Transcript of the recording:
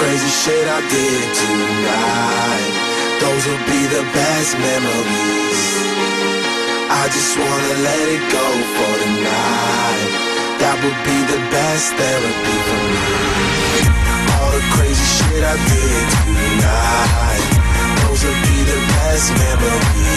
Crazy shit I did tonight. Those will be the best memories. I just wanna let it go for the night. That would be the best therapy for me. Best